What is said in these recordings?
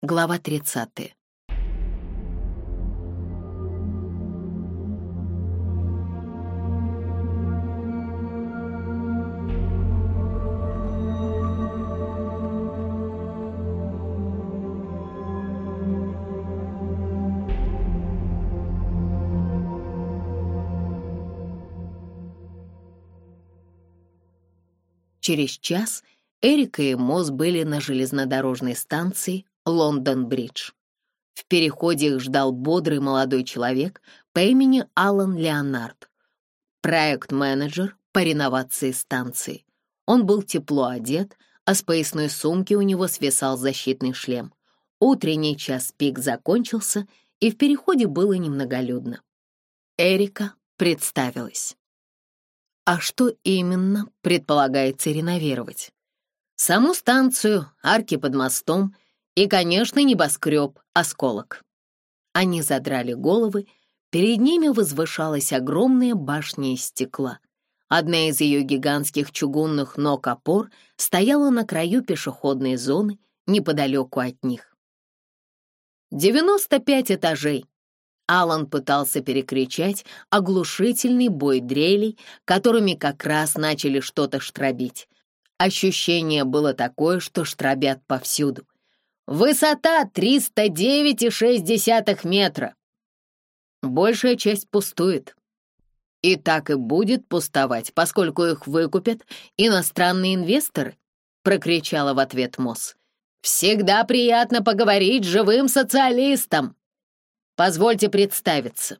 Глава 30. Через час Эрика и Мосс были на железнодорожной станции, Лондон-Бридж. В переходе их ждал бодрый молодой человек по имени Алан Леонард, проект-менеджер по реновации станции. Он был тепло одет, а с поясной сумки у него свисал защитный шлем. Утренний час пик закончился, и в переходе было немноголюдно. Эрика представилась. А что именно предполагается реновировать? Саму станцию, арки под мостом — и, конечно, небоскреб, осколок. Они задрали головы, перед ними возвышалась огромная башня из стекла. Одна из ее гигантских чугунных ног опор стояла на краю пешеходной зоны неподалеку от них. «Девяносто пять этажей!» Алан пытался перекричать оглушительный бой дрелей, которыми как раз начали что-то штробить. Ощущение было такое, что штробят повсюду. Высота 309,6 метра. Большая часть пустует. И так и будет пустовать, поскольку их выкупят иностранные инвесторы, прокричала в ответ Мосс. Всегда приятно поговорить с живым социалистом. Позвольте представиться.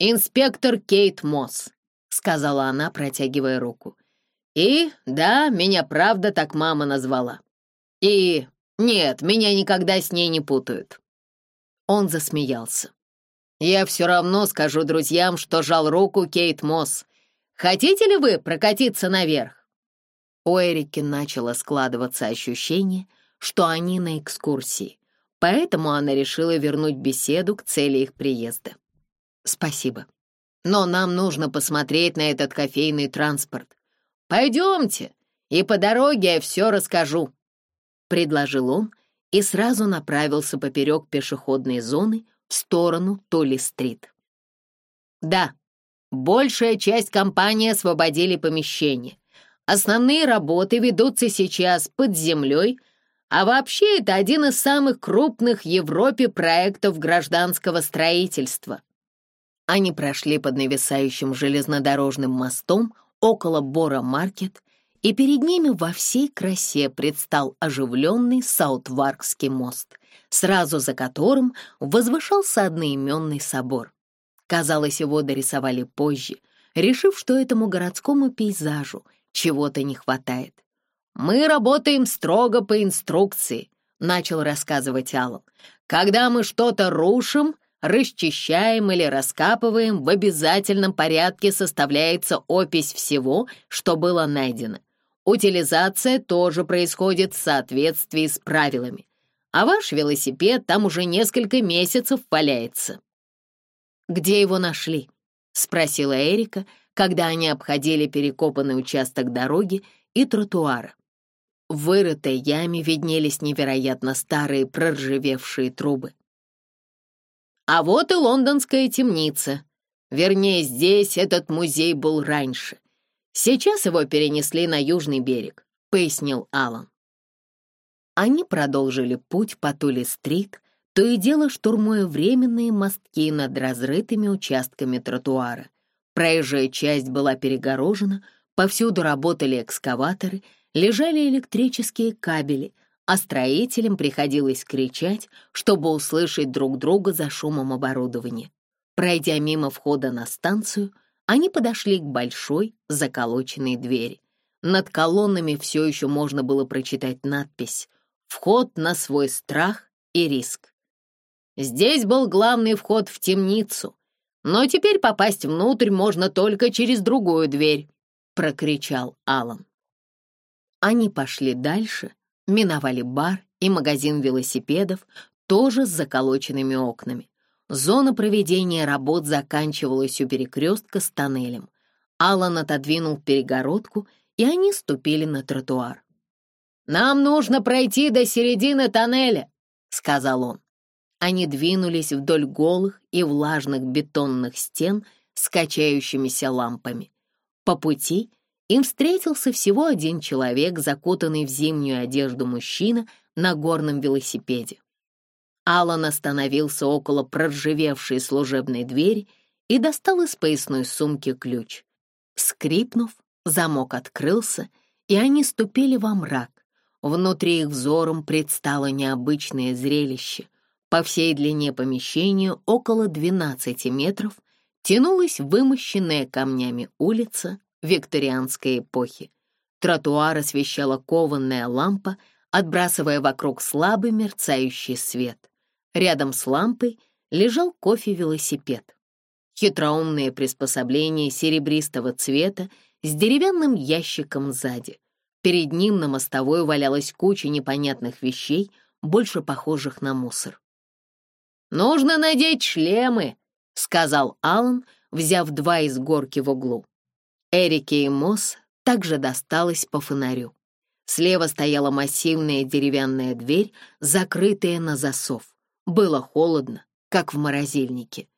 Инспектор Кейт Мосс, сказала она, протягивая руку. И да, меня правда так мама назвала. И нет, меня никогда с ней не путают». Он засмеялся. «Я все равно скажу друзьям, что жал руку Кейт Мосс. Хотите ли вы прокатиться наверх?» У Эрики начало складываться ощущение, что они на экскурсии, поэтому она решила вернуть беседу к цели их приезда. «Спасибо. Но нам нужно посмотреть на этот кофейный транспорт. Пойдемте, и по дороге я все расскажу» предложил он и сразу направился поперек пешеходной зоны в сторону Толли-стрит. Да, большая часть компании освободили помещение. Основные работы ведутся сейчас под землей, а вообще это один из самых крупных в Европе проектов гражданского строительства. Они прошли под нависающим железнодорожным мостом около Бора-маркет и перед ними во всей красе предстал оживленный Саутваркский мост, сразу за которым возвышался одноименный собор. Казалось, его дорисовали позже, решив, что этому городскому пейзажу чего-то не хватает. «Мы работаем строго по инструкции», — начал рассказывать Аллан. «Когда мы что-то рушим, расчищаем или раскапываем, в обязательном порядке составляется опись всего, что было найдено. Утилизация тоже происходит в соответствии с правилами. А ваш велосипед там уже несколько месяцев валяется». «Где его нашли?» — спросила Эрика, когда они обходили перекопанный участок дороги и тротуара. В вырытой яме виднелись невероятно старые проржевевшие трубы. «А вот и лондонская темница. Вернее, здесь этот музей был раньше», «Сейчас его перенесли на южный берег», — пояснил Алан. Они продолжили путь по Тули-стрит, то и дело штурмуя временные мостки над разрытыми участками тротуара. Проезжая часть была перегорожена, повсюду работали экскаваторы, лежали электрические кабели, а строителям приходилось кричать, чтобы услышать друг друга за шумом оборудования. Пройдя мимо входа на станцию, они подошли к большой заколоченной двери. Над колоннами все еще можно было прочитать надпись «Вход на свой страх и риск». Здесь был главный вход в темницу, но теперь попасть внутрь можно только через другую дверь, прокричал Алан. Они пошли дальше, миновали бар и магазин велосипедов, тоже с заколоченными окнами. Зона проведения работ заканчивалась у перекрестка с тоннелем. Алан отодвинул перегородку, и они ступили на тротуар. «Нам нужно пройти до середины тоннеля», — сказал он. Они двинулись вдоль голых и влажных бетонных стен с качающимися лампами. По пути им встретился всего один человек, закутанный в зимнюю одежду мужчина на горном велосипеде. Алан остановился около проржевевшей служебной двери и достал из поясной сумки ключ. Скрипнув, замок открылся, и они ступили во мрак. Внутри их взором предстало необычное зрелище. По всей длине помещения около 12 метров тянулась вымощенная камнями улица викторианской эпохи. Тротуар освещала кованная лампа, отбрасывая вокруг слабый мерцающий свет. Рядом с лампой лежал кофе-велосипед. Хитроумное приспособление серебристого цвета с деревянным ящиком сзади. Перед ним на мостовой валялась куча непонятных вещей, больше похожих на мусор. «Нужно надеть шлемы», — сказал Алан, взяв два из горки в углу. Эрике и Мосс также досталось по фонарю. Слева стояла массивная деревянная дверь, закрытая на засов было холодно, как в морозильнике.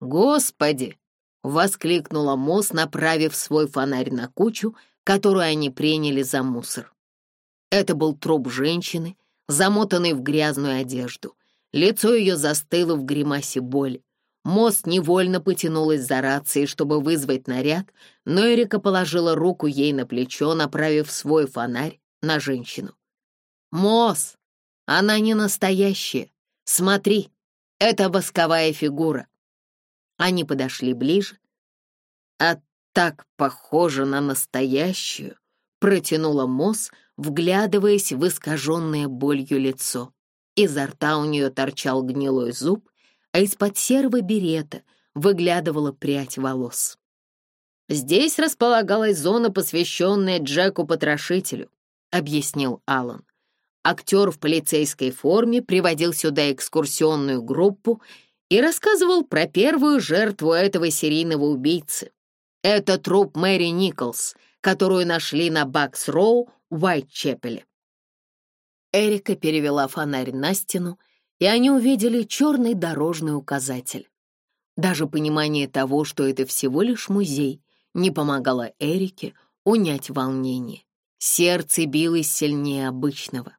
«Господи!» — воскликнула Мосс, направив свой фонарь на кучу, которую они приняли за мусор. Это был труп женщины, замотанный в грязную одежду. Лицо ее застыло в гримасе боли. Мосс невольно потянулась за рацией, чтобы вызвать наряд, но Эрика положила руку ей на плечо, направив свой фонарь на женщину. «Мосс, она не настоящая. Смотри, это восковая фигура». Они подошли ближе. «А так похоже на настоящую», — протянула Мосс, вглядываясь в искаженное болью лицо. Изо рта у нее торчал гнилой зуб, а из-под серого берета выглядывала прядь волос. «Здесь располагалась зона, посвященная Джеку-потрошителю», — объяснил Алан. Актер в полицейской форме приводил сюда экскурсионную группу и рассказывал про первую жертву этого серийного убийцы. Это труп Мэри Николс, которую нашли на Бакс-Роу в Уайтчепеле. Эрика перевела фонарь на стену, и они увидели черный дорожный указатель. Даже понимание того, что это всего лишь музей, не помогало Эрике унять волнение. Сердце билось сильнее обычного.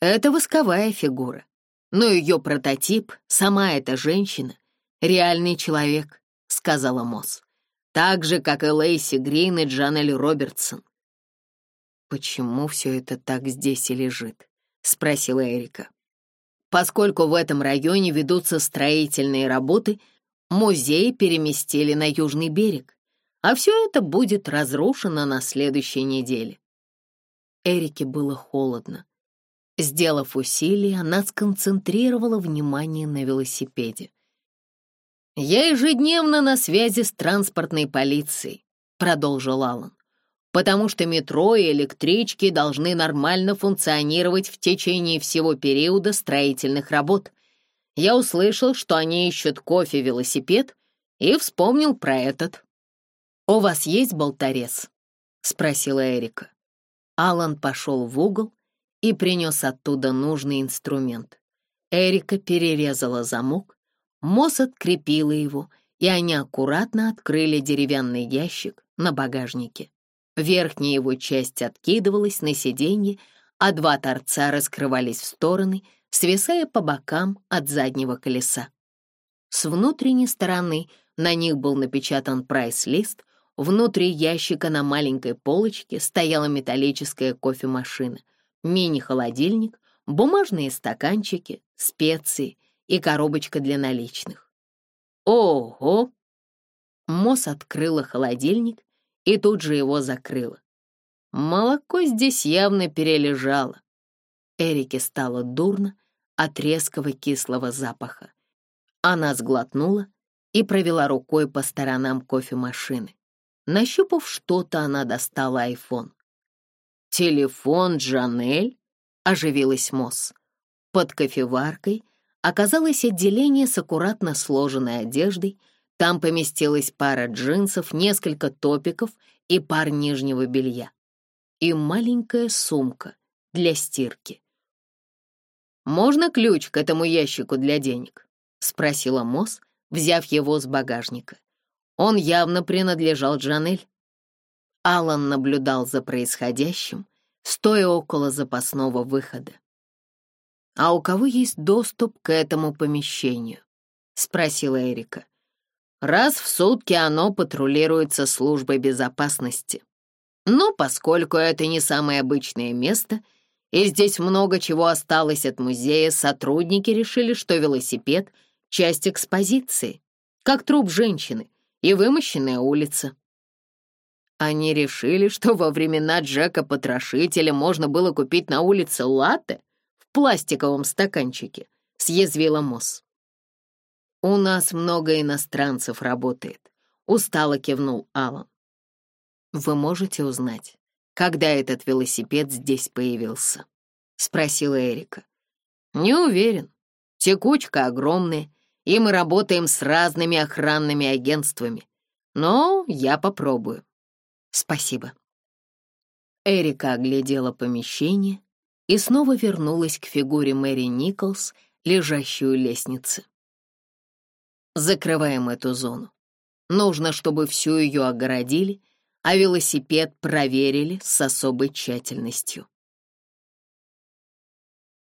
Это восковая фигура, но ее прототип — сама эта женщина, реальный человек, — сказала Мосс. Так же, как и Лейси Грин и Джанель Робертсон. «Почему все это так здесь и лежит?» — спросила Эрика. «Поскольку в этом районе ведутся строительные работы, музей переместили на южный берег, а все это будет разрушено на следующей неделе». Эрике было холодно. Сделав усилие, она сконцентрировала внимание на велосипеде. «Я ежедневно на связи с транспортной полицией», — продолжил Алан, «потому что метро и электрички должны нормально функционировать в течение всего периода строительных работ. Я услышал, что они ищут кофе-велосипед и вспомнил про этот». «У вас есть болторез?» — спросила Эрика. Алан пошел в угол и принес оттуда нужный инструмент. Эрика перерезала замок, Мосс открепила его, и они аккуратно открыли деревянный ящик на багажнике. Верхняя его часть откидывалась на сиденье, а два торца раскрывались в стороны, свисая по бокам от заднего колеса. С внутренней стороны на них был напечатан прайс-лист, внутри ящика на маленькой полочке стояла металлическая кофемашина, мини-холодильник, бумажные стаканчики, специи и коробочка для наличных. Ого! Мосс открыла холодильник и тут же его закрыла. Молоко здесь явно перележало. Эрике стало дурно от резкого кислого запаха. Она сглотнула и провела рукой по сторонам кофемашины. Нащупав что-то, она достала iPhone. «Телефон Джанель, — оживилась Мосс. Под кофеваркой оказалось отделение с аккуратно сложенной одеждой. Там поместилась пара джинсов, несколько топиков и пар нижнего белья. И маленькая сумка для стирки. «Можно ключ к этому ящику для денег?» — спросила Мосс, взяв его с багажника. Он явно принадлежал Джанель. Алан наблюдал за происходящим, стоя около запасного выхода. «А у кого есть доступ к этому помещению?» — спросила Эрика. «Раз в сутки оно патрулируется службой безопасности. Но поскольку это не самое обычное место, и здесь много чего осталось от музея, сотрудники решили, что велосипед — часть экспозиции, как труп женщины и вымощенная улица. Они решили, что во времена Джека Потрошителя можно было купить на улице латте в пластиковом стаканчике, съязвила Мосс. «У нас много иностранцев работает», — устало кивнул Алан. «Вы можете узнать, когда этот велосипед здесь появился?» — спросила Эрика. «Не уверен. Текучка огромная, и мы работаем с разными охранными агентствами. Но я попробую». Спасибо. Эрика оглядела помещение и снова вернулась к фигуре Мэри Николс, лежащую у лестницы. Закрываем эту зону. Нужно, чтобы всю ее огородили, а велосипед проверили с особой тщательностью.